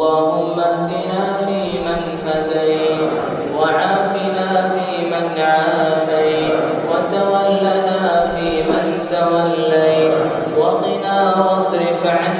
اللهم اهدنا فيمن هديت وعافنا فيمن عافيت وتولنا فيمن توليت وقنا واصرف عنا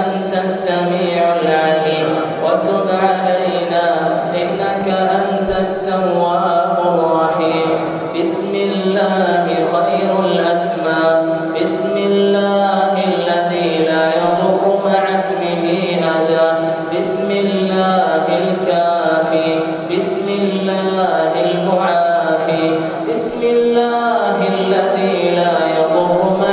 أنت السميع العليم. وتب علينا إنك أنت التواب الرحيم. بسم الله خير الأسماء. بسم الله الذي لا يضر مع اسمه أذى بسم الله الكافي. بسم الله المعافي. بسم الله الذي لا يضر مع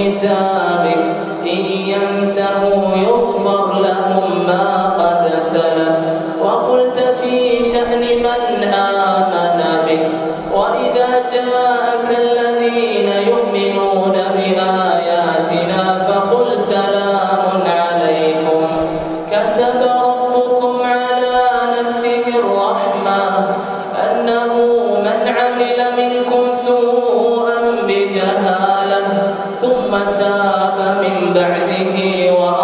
كتابك إن ينتهوا يغفر لهم ما قد سلم وقلت في شأن من آمن بك وإذا جاءك الذين يؤمنون بآياتنا فقل سلام عليكم. كتب ربكم على نفسه الرحمة أنه من عمل منكم سوء ثم تاب من بعده وأ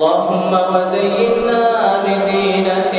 اللهم وزينا بزينة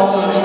home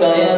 فرج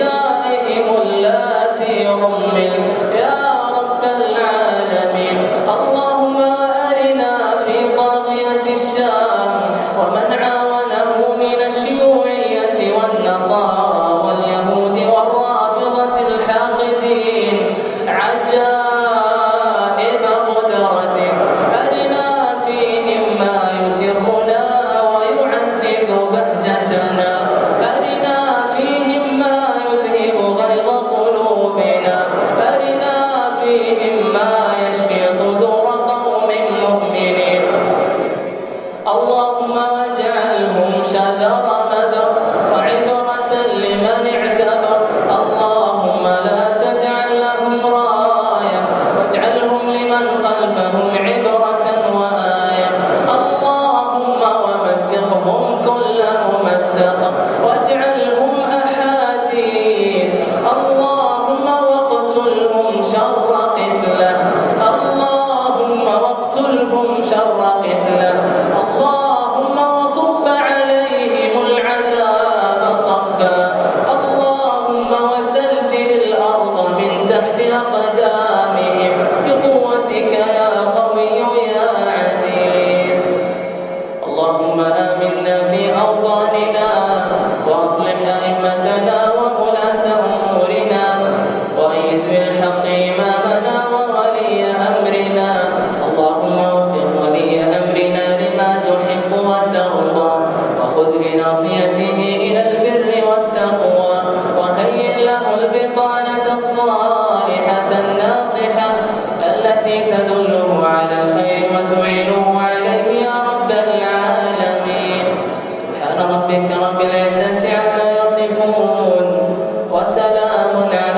서 سلام عليكم